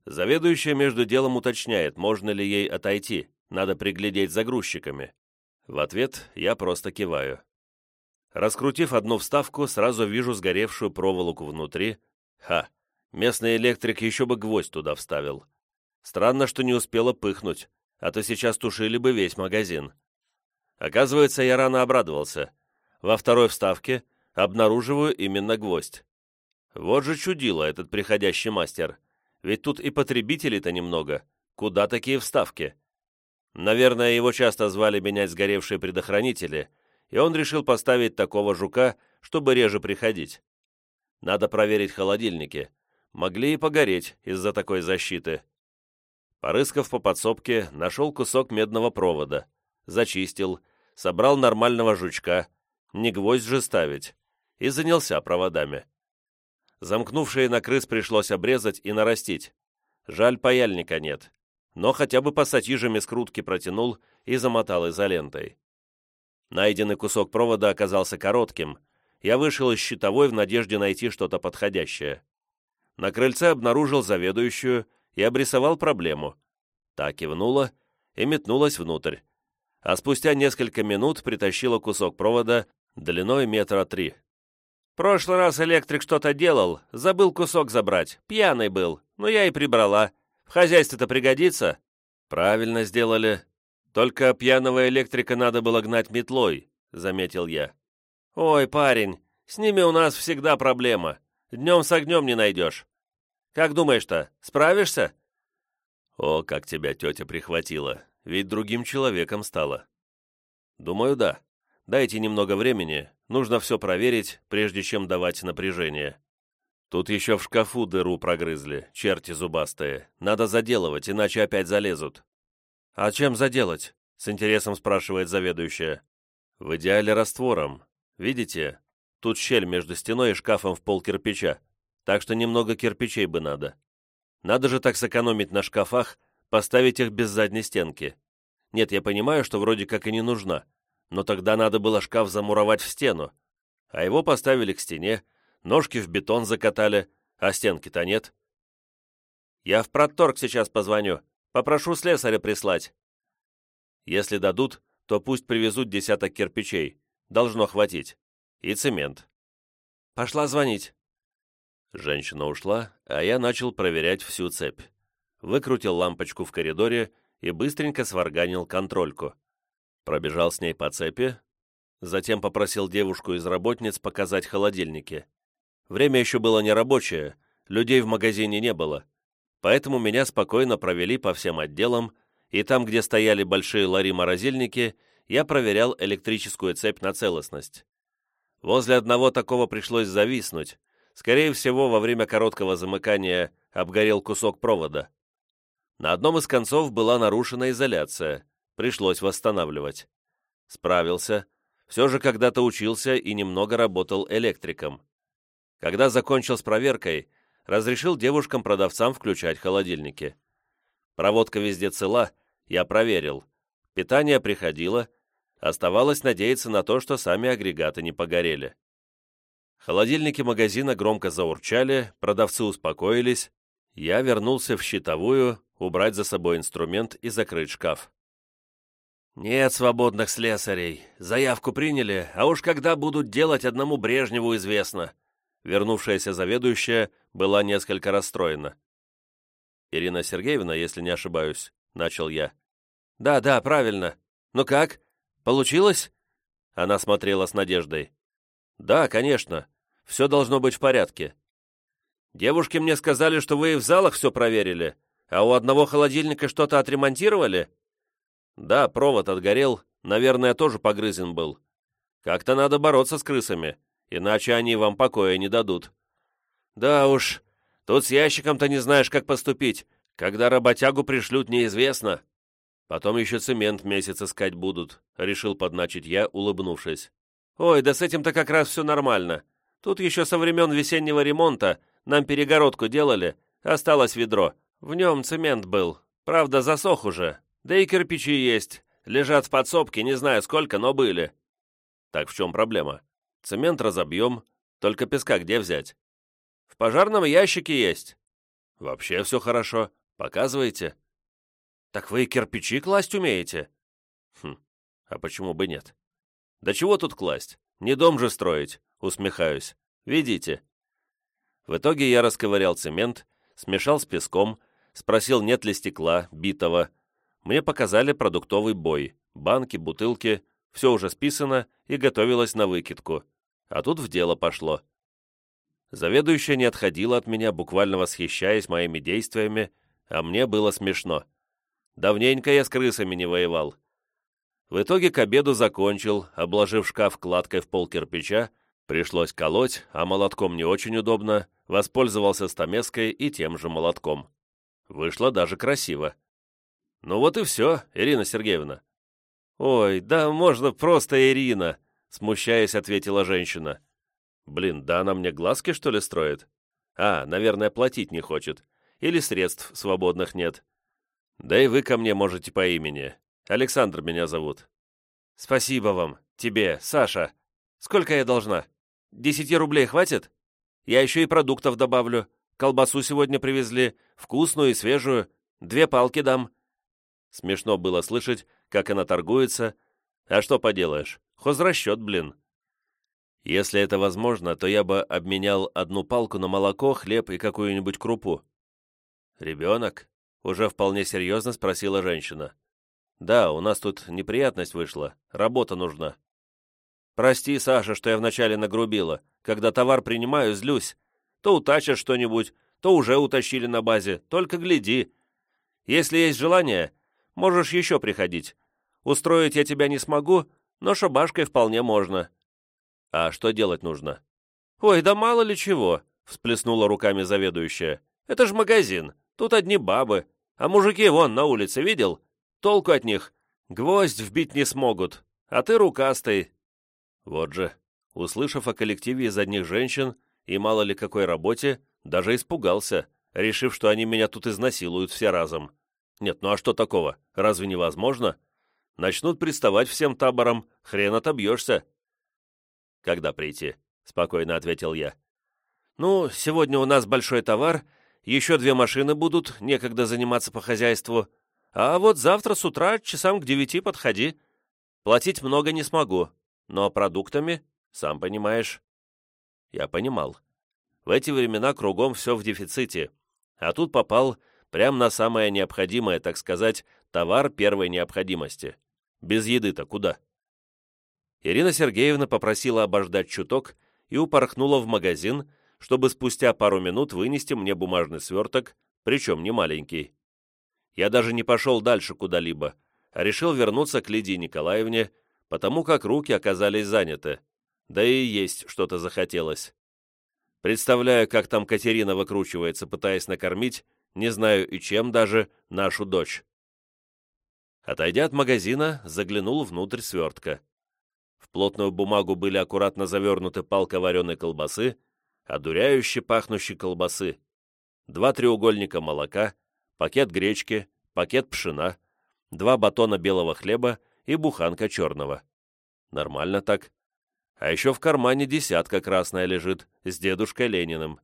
Заведующая между делом уточняет, можно ли ей отойти, надо приглядеть за грузчиками. В ответ я просто киваю. Раскрутив одну вставку, сразу вижу сгоревшую проволоку внутри. Ха, местный электрик еще бы гвоздь туда вставил. Странно, что не успела пыхнуть, а то сейчас тушили бы весь магазин. Оказывается, я рано обрадовался. Во второй вставке обнаруживаю именно гвоздь. Вот же чудило этот приходящий мастер. Ведь тут и потребителей-то немного. Куда такие вставки? Наверное, его часто звали менять сгоревшие предохранители, и он решил поставить такого жука, чтобы реже приходить. Надо проверить холодильники. Могли и погореть из-за такой защиты. Порыскав по подсобке, нашел кусок медного провода. Зачистил, собрал нормального жучка, не гвоздь же ставить, и занялся проводами. Замкнувшие на крыс пришлось обрезать и нарастить. Жаль, паяльника нет но хотя бы пассатижами скрутки протянул и замотал изолентой. Найденный кусок провода оказался коротким. Я вышел из щитовой в надежде найти что-то подходящее. На крыльце обнаружил заведующую и обрисовал проблему. Та кивнула и метнулась внутрь. А спустя несколько минут притащила кусок провода длиной метра три. «Прошлый раз электрик что-то делал, забыл кусок забрать, пьяный был, но я и прибрала», в хозяйстве-то пригодится?» «Правильно сделали. Только пьяного электрика надо было гнать метлой», — заметил я. «Ой, парень, с ними у нас всегда проблема. Днем с огнем не найдешь. Как думаешь-то, справишься?» «О, как тебя тетя прихватила, ведь другим человеком стала». «Думаю, да. Дайте немного времени, нужно все проверить, прежде чем давать напряжение». Тут еще в шкафу дыру прогрызли, черти зубастые. Надо заделывать, иначе опять залезут. «А чем заделать?» — с интересом спрашивает заведующая. «В идеале раствором. Видите? Тут щель между стеной и шкафом в пол кирпича, так что немного кирпичей бы надо. Надо же так сэкономить на шкафах, поставить их без задней стенки. Нет, я понимаю, что вроде как и не нужна, но тогда надо было шкаф замуровать в стену, а его поставили к стене, ножки в бетон закатали, а стенки-то нет. Я в протторг сейчас позвоню, попрошу слесаря прислать. Если дадут, то пусть привезут десяток кирпичей, должно хватить, и цемент. Пошла звонить. Женщина ушла, а я начал проверять всю цепь. Выкрутил лампочку в коридоре и быстренько сварганил контрольку. Пробежал с ней по цепи, затем попросил девушку из работниц показать холодильники. Время еще было нерабочее, людей в магазине не было, поэтому меня спокойно провели по всем отделам, и там, где стояли большие лари-морозильники, я проверял электрическую цепь на целостность. Возле одного такого пришлось зависнуть. Скорее всего, во время короткого замыкания обгорел кусок провода. На одном из концов была нарушена изоляция, пришлось восстанавливать. Справился, все же когда-то учился и немного работал электриком. Когда закончил с проверкой, разрешил девушкам-продавцам включать холодильники. Проводка везде цела, я проверил. Питание приходило, оставалось надеяться на то, что сами агрегаты не погорели. Холодильники магазина громко заурчали, продавцы успокоились. Я вернулся в щитовую, убрать за собой инструмент и закрыть шкаф. «Нет свободных слесарей. Заявку приняли, а уж когда будут делать, одному Брежневу известно», вернувшаяся заведующая была несколько расстроена. «Ирина Сергеевна, если не ошибаюсь», — начал я. «Да, да, правильно. Ну как? Получилось?» Она смотрела с надеждой. «Да, конечно. Все должно быть в порядке». «Девушки мне сказали, что вы и в залах все проверили, а у одного холодильника что-то отремонтировали?» «Да, провод отгорел, наверное, тоже погрызен был. Как-то надо бороться с крысами иначе они вам покоя не дадут». «Да уж, тут с ящиком-то не знаешь, как поступить. Когда работягу пришлют, неизвестно». «Потом еще цемент месяц искать будут», — решил подначить я, улыбнувшись. «Ой, да с этим-то как раз все нормально. Тут еще со времен весеннего ремонта нам перегородку делали, осталось ведро. В нем цемент был. Правда, засох уже. Да и кирпичи есть. Лежат в подсобке, не знаю сколько, но были». «Так в чем проблема?» Цемент разобьем, Только песка где взять?» «В пожарном ящике есть». «Вообще все хорошо. Показывайте». «Так вы и кирпичи класть умеете?» «Хм, а почему бы нет?» «Да чего тут класть? Не дом же строить», — усмехаюсь. «Видите?» В итоге я расковырял цемент, смешал с песком, спросил, нет ли стекла, битого. Мне показали продуктовый бой, банки, бутылки, все уже списано и готовилось на выкидку. А тут в дело пошло. Заведующая не отходила от меня, буквально восхищаясь моими действиями, а мне было смешно. Давненько я с крысами не воевал. В итоге к обеду закончил, обложив шкаф кладкой в пол кирпича, пришлось колоть, а молотком не очень удобно, воспользовался стамеской и тем же молотком. Вышло даже красиво. Ну вот и все, Ирина Сергеевна. «Ой, да можно просто Ирина», — смущаясь, ответила женщина. «Блин, да она мне глазки, что ли, строит? А, наверное, платить не хочет. Или средств свободных нет. Да и вы ко мне можете по имени. Александр меня зовут». «Спасибо вам. Тебе, Саша. Сколько я должна? Десяти рублей хватит? Я еще и продуктов добавлю. Колбасу сегодня привезли, вкусную и свежую. Две палки дам». Смешно было слышать, как она торгуется. А что поделаешь, хозрасчет, блин. Если это возможно, то я бы обменял одну палку на молоко, хлеб и какую-нибудь крупу. «Ребенок?» — уже вполне серьезно спросила женщина. «Да, у нас тут неприятность вышла, работа нужна». «Прости, Саша, что я вначале нагрубила. Когда товар принимаю, злюсь. То утащишь что-нибудь, то уже утащили на базе, только гляди. Если есть желание, можешь еще приходить. Устроить я тебя не смогу, но шабашкой вполне можно». «А что делать нужно?» «Ой, да мало ли чего», — всплеснула руками заведующая. «Это ж магазин, тут одни бабы, а мужики вон на улице видел? Толку от них. Гвоздь вбить не смогут, а ты рукастый». Вот же, услышав о коллективе из одних женщин и мало ли какой работе, даже испугался, решив, что они меня тут изнасилуют все разом. Нет, ну а что такого? Разве невозможно? Начнут приставать всем табором, хрен отобьешься. «Когда прийти?» — спокойно ответил я. «Ну, сегодня у нас большой товар, еще две машины будут, некогда заниматься по хозяйству. А вот завтра с утра часам к девяти подходи. Платить много не смогу, но продуктами, сам понимаешь». Я понимал. В эти времена кругом все в дефиците, а тут попал прямо на самое необходимое, так сказать, товар первой необходимости. Без еды-то куда? Ирина Сергеевна попросила обождать чуток и упорхнула в магазин, чтобы спустя пару минут вынести мне бумажный сверток, причем не маленький. Я даже не пошел дальше куда-либо, а решил вернуться к Лидии Николаевне, потому как руки оказались заняты, да и есть что-то захотелось. Представляю, как там Катерина выкручивается, пытаясь накормить не знаю и чем даже, нашу дочь. Отойдя от магазина, заглянул внутрь свертка. В плотную бумагу были аккуратно завернуты палка вареной колбасы, одуряюще пахнущей колбасы, два треугольника молока, пакет гречки, пакет пшена, два батона белого хлеба и буханка черного. Нормально так. А еще в кармане десятка красная лежит, с дедушкой Лениным.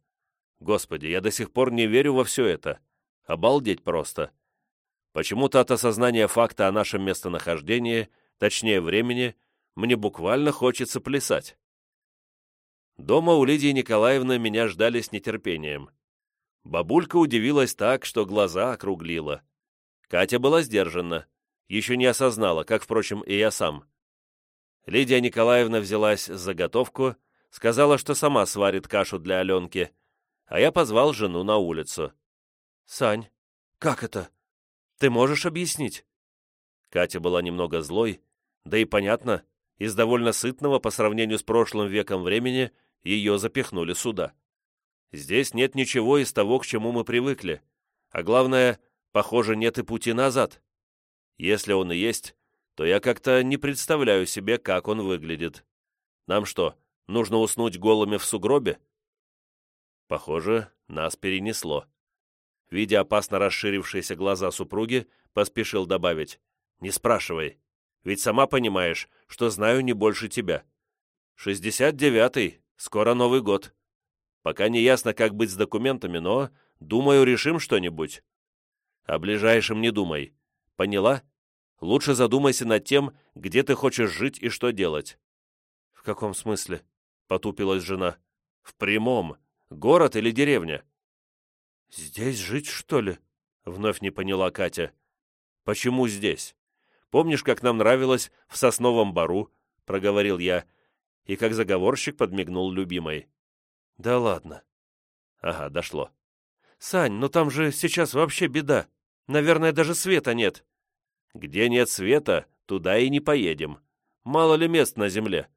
Господи, я до сих пор не верю во все это. Обалдеть просто. Почему-то от осознания факта о нашем местонахождении, точнее времени, мне буквально хочется плясать. Дома у Лидии Николаевны меня ждали с нетерпением. Бабулька удивилась так, что глаза округлила. Катя была сдержана, еще не осознала, как, впрочем, и я сам. Лидия Николаевна взялась за заготовку, сказала, что сама сварит кашу для Аленки, а я позвал жену на улицу. «Сань, как это? Ты можешь объяснить?» Катя была немного злой, да и понятно, из довольно сытного по сравнению с прошлым веком времени ее запихнули сюда. Здесь нет ничего из того, к чему мы привыкли, а главное, похоже, нет и пути назад. Если он и есть, то я как-то не представляю себе, как он выглядит. Нам что, нужно уснуть голыми в сугробе? Похоже, нас перенесло. Видя опасно расширившиеся глаза супруги, поспешил добавить. «Не спрашивай, ведь сама понимаешь, что знаю не больше тебя. Шестьдесят девятый, Скоро Новый год. Пока не ясно, как быть с документами, но, думаю, решим что-нибудь. О ближайшем не думай. Поняла? Лучше задумайся над тем, где ты хочешь жить и что делать. В каком смысле? Потупилась жена. В прямом. Город или деревня? Здесь жить, что ли? Вновь не поняла Катя. Почему здесь? Помнишь, как нам нравилось в Сосновом Бару? Проговорил я, и как заговорщик подмигнул любимой. Да ладно. Ага, дошло. Сань, ну там же сейчас вообще беда. Наверное, даже света нет. Где нет света, туда и не поедем. Мало ли мест на земле.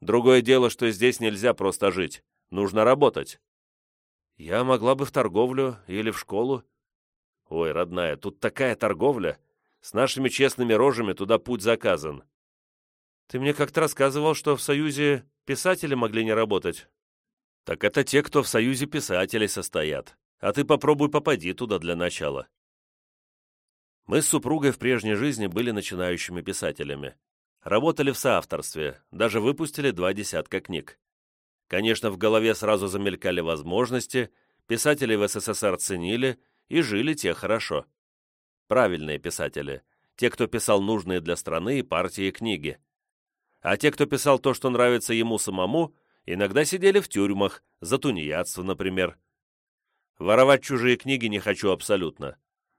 Другое дело, что здесь нельзя просто жить. Нужно работать. Я могла бы в торговлю или в школу. Ой, родная, тут такая торговля. С нашими честными рожами туда путь заказан. Ты мне как-то рассказывал, что в Союзе писатели могли не работать. Так это те, кто в Союзе писателей состоят. А ты попробуй попади туда для начала. Мы с супругой в прежней жизни были начинающими писателями. Работали в соавторстве, даже выпустили два десятка книг. Конечно, в голове сразу замелькали возможности, писатели в СССР ценили и жили те хорошо. Правильные писатели, те, кто писал нужные для страны и партии книги а те, кто писал то, что нравится ему самому, иногда сидели в тюрьмах, за тунеядство, например. Воровать чужие книги не хочу абсолютно.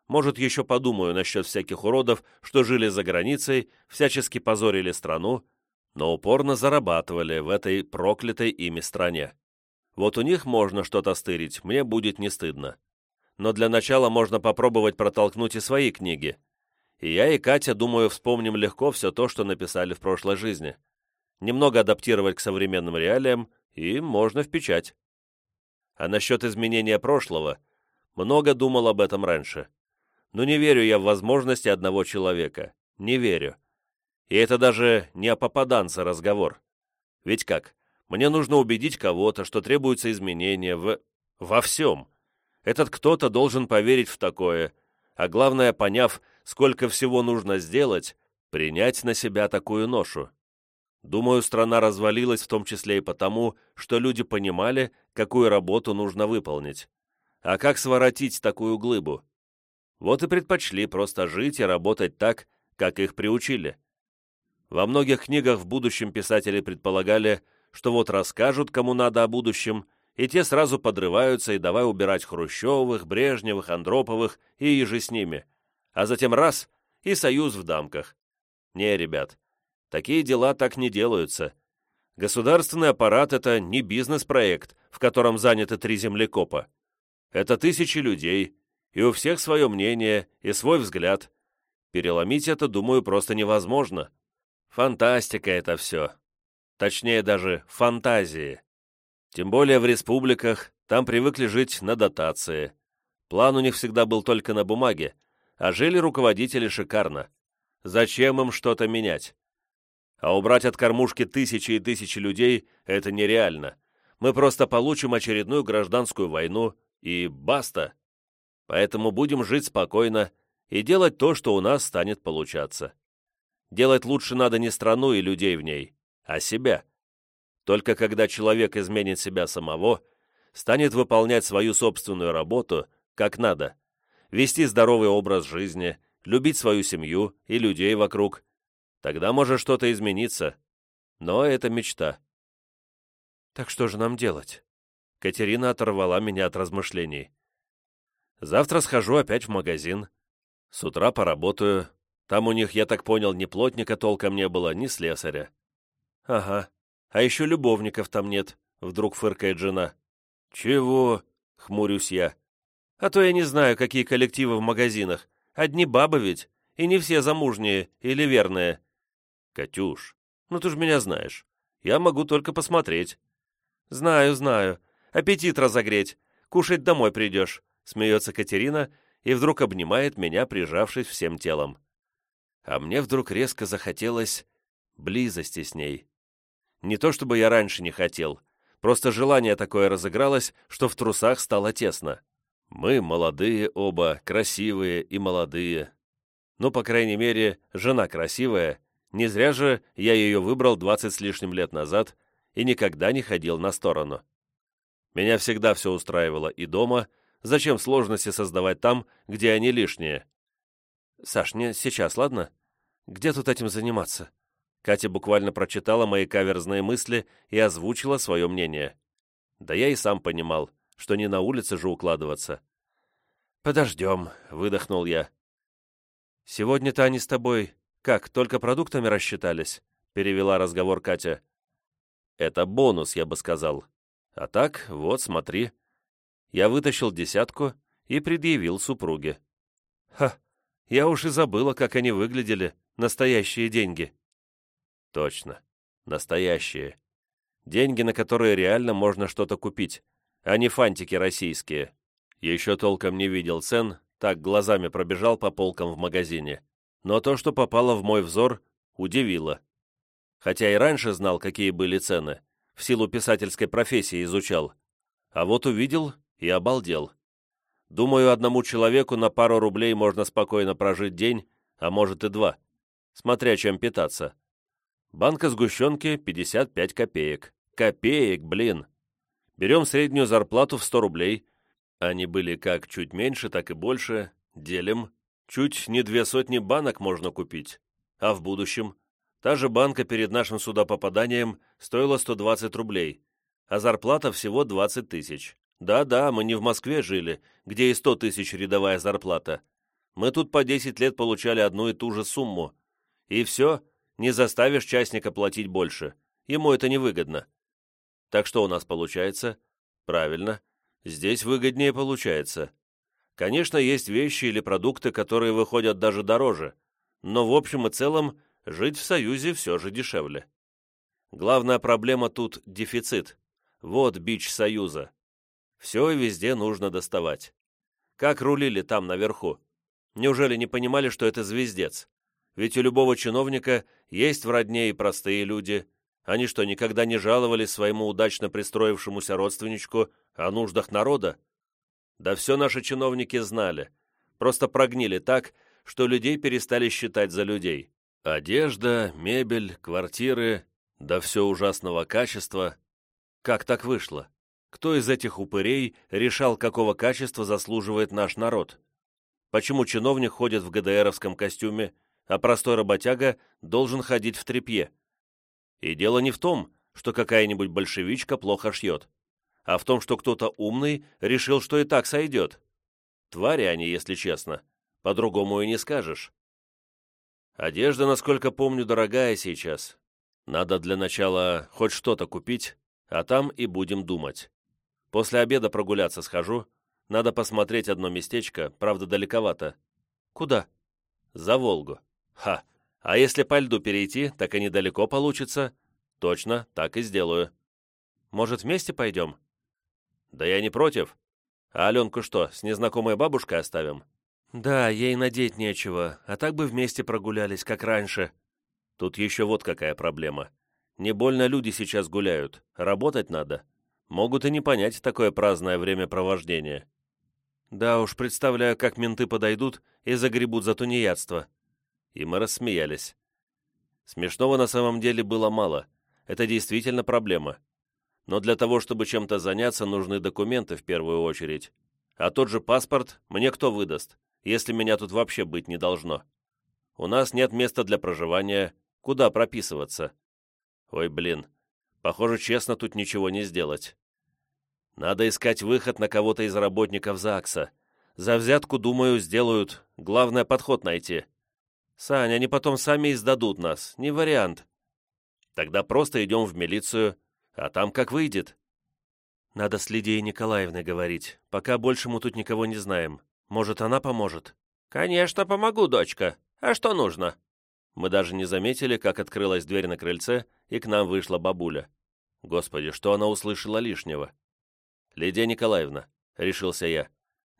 Может, еще подумаю насчет всяких уродов, что жили за границей, всячески позорили страну, но упорно зарабатывали в этой проклятой ими стране. Вот у них можно что-то стырить, мне будет не стыдно. Но для начала можно попробовать протолкнуть и свои книги, и я и Катя, думаю, вспомним легко все то, что написали в прошлой жизни. Немного адаптировать к современным реалиям, и можно в печать. А насчет изменения прошлого, много думал об этом раньше. Но не верю я в возможности одного человека. Не верю. И это даже не о попаданце разговор. Ведь как? Мне нужно убедить кого-то, что требуется изменения в... во всем. Этот кто-то должен поверить в такое, а главное, поняв, сколько всего нужно сделать, принять на себя такую ношу. Думаю, страна развалилась в том числе и потому, что люди понимали, какую работу нужно выполнить. А как своротить такую глыбу? Вот и предпочли просто жить и работать так, как их приучили. Во многих книгах в будущем писатели предполагали, что вот расскажут, кому надо о будущем, и те сразу подрываются и давай убирать Хрущевых, Брежневых, Андроповых и ежи с ними – а затем раз — и союз в дамках. Не, ребят, такие дела так не делаются. Государственный аппарат — это не бизнес-проект, в котором заняты три землекопа. Это тысячи людей, и у всех свое мнение и свой взгляд. Переломить это, думаю, просто невозможно. Фантастика это все. Точнее, даже фантазии. Тем более в республиках, там привыкли жить на дотации. План у них всегда был только на бумаге, а жили руководители шикарно. Зачем им что-то менять? А убрать от кормушки тысячи и тысячи людей – это нереально. Мы просто получим очередную гражданскую войну, и баста. Поэтому будем жить спокойно и делать то, что у нас станет получаться. Делать лучше надо не страну и людей в ней, а себя. Только когда человек изменит себя самого, станет выполнять свою собственную работу как надо, вести здоровый образ жизни, любить свою семью и людей вокруг. Тогда может что-то измениться. Но это мечта. Так что же нам делать? Катерина оторвала меня от размышлений. Завтра схожу опять в магазин. С утра поработаю. Там у них, я так понял, ни плотника толком не было, ни слесаря. Ага. А еще любовников там нет, вдруг фыркает жена. Чего? Хмурюсь я. А то я не знаю, какие коллективы в магазинах. Одни бабы ведь, и не все замужние или верные. Катюш, ну ты ж меня знаешь. Я могу только посмотреть. Знаю, знаю. Аппетит разогреть. Кушать домой придешь, смеется Катерина и вдруг обнимает меня, прижавшись всем телом. А мне вдруг резко захотелось близости с ней. Не то чтобы я раньше не хотел, просто желание такое разыгралось, что в трусах стало тесно. Мы молодые оба, красивые и молодые. Ну, по крайней мере, жена красивая. Не зря же я ее выбрал двадцать с лишним лет назад, и никогда не ходил на сторону. Меня всегда все устраивало и дома, зачем сложности создавать там, где они лишние? Саш, не сейчас, ладно? Где тут этим заниматься? Катя буквально прочитала мои каверзные мысли и озвучила свое мнение. Да я и сам понимал, что не на улице же укладываться. «Подождем», — выдохнул я. «Сегодня-то они с тобой как, только продуктами рассчитались?» — перевела разговор Катя. «Это бонус, я бы сказал. А так, вот, смотри». Я вытащил десятку и предъявил супруге. «Ха, я уж и забыла, как они выглядели, настоящие деньги». «Точно, настоящие. Деньги, на которые реально можно что-то купить, а не фантики российские. Еще толком не видел цен, так глазами пробежал по полкам в магазине. Но то, что попало в мой взор, удивило. Хотя и раньше знал, какие были цены, в силу писательской профессии изучал. А вот увидел и обалдел. Думаю, одному человеку на пару рублей можно спокойно прожить день, а может и два, смотря чем питаться. Банка сгущенки 55 копеек. Копеек, блин! Берем среднюю зарплату в 100 рублей. Они были как чуть меньше, так и больше. Делим. Чуть не две сотни банок можно купить. А в будущем? Та же банка перед нашим сюда попаданием стоила 120 рублей, а зарплата всего 20 тысяч. Да-да, мы не в Москве жили, где и 100 тысяч рядовая зарплата. Мы тут по 10 лет получали одну и ту же сумму. И все, не заставишь частника платить больше. Ему это невыгодно. Так что у нас получается? Правильно. Здесь выгоднее получается. Конечно, есть вещи или продукты, которые выходят даже дороже, но в общем и целом жить в Союзе все же дешевле. Главная проблема тут – дефицит. Вот бич Союза. Все и везде нужно доставать. Как рулили там наверху? Неужели не понимали, что это звездец? Ведь у любого чиновника есть в родне и простые люди. Они что, никогда не жаловались своему удачно пристроившемуся родственничку о нуждах народа? Да все наши чиновники знали. Просто прогнили так, что людей перестали считать за людей. Одежда, мебель, квартиры, да все ужасного качества. Как так вышло? Кто из этих упырей решал, какого качества заслуживает наш народ? Почему чиновник ходит в ГДРовском костюме, а простой работяга должен ходить в тряпье. И дело не в том, что какая-нибудь большевичка плохо шьет, а в том, что кто-то умный решил, что и так сойдет. Твари они, если честно, по-другому и не скажешь. Одежда, насколько помню, дорогая сейчас. Надо для начала хоть что-то купить, а там и будем думать. После обеда прогуляться схожу. Надо посмотреть одно местечко, правда, далековато. Куда? За Волгу. Ха! А если по льду перейти, так и недалеко получится. Точно, так и сделаю. Может, вместе пойдем? Да я не против. А Аленку что, с незнакомой бабушкой оставим? Да, ей надеть нечего, а так бы вместе прогулялись, как раньше. Тут еще вот какая проблема. Не больно люди сейчас гуляют, работать надо. Могут и не понять такое праздное времяпровождение. Да уж, представляю, как менты подойдут и загребут за тунеядство и мы рассмеялись. Смешного на самом деле было мало. Это действительно проблема. Но для того, чтобы чем-то заняться, нужны документы в первую очередь. А тот же паспорт мне кто выдаст, если меня тут вообще быть не должно? У нас нет места для проживания, куда прописываться? Ой, блин, похоже, честно тут ничего не сделать. Надо искать выход на кого-то из работников ЗАГСа. За взятку, думаю, сделают. Главное, подход найти. Сань, они потом сами издадут нас, не вариант. Тогда просто идем в милицию, а там как выйдет. Надо с Лидией Николаевной говорить. Пока больше мы тут никого не знаем. Может, она поможет? Конечно, помогу, дочка. А что нужно? Мы даже не заметили, как открылась дверь на крыльце, и к нам вышла бабуля. Господи, что она услышала лишнего? Лидия Николаевна, решился я.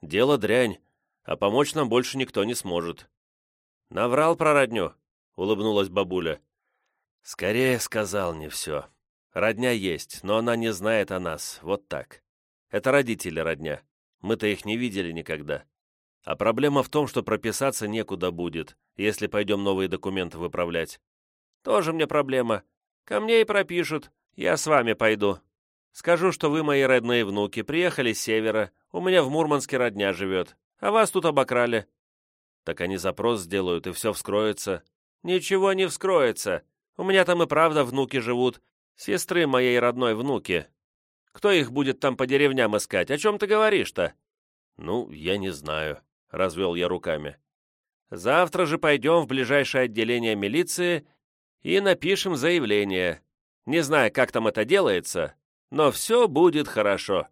Дело дрянь, а помочь нам больше никто не сможет. «Наврал про родню?» — улыбнулась бабуля. «Скорее сказал не все. Родня есть, но она не знает о нас, вот так. Это родители родня. Мы-то их не видели никогда. А проблема в том, что прописаться некуда будет, если пойдем новые документы выправлять». «Тоже мне проблема. Ко мне и пропишут, Я с вами пойду. Скажу, что вы мои родные внуки, приехали с севера, у меня в Мурманске родня живет, а вас тут обокрали». «Так они запрос сделают, и все вскроется». «Ничего не вскроется. У меня там и правда внуки живут, сестры моей родной внуки. Кто их будет там по деревням искать? О чем ты говоришь-то?» «Ну, я не знаю», — развел я руками. «Завтра же пойдем в ближайшее отделение милиции и напишем заявление. Не знаю, как там это делается, но все будет хорошо».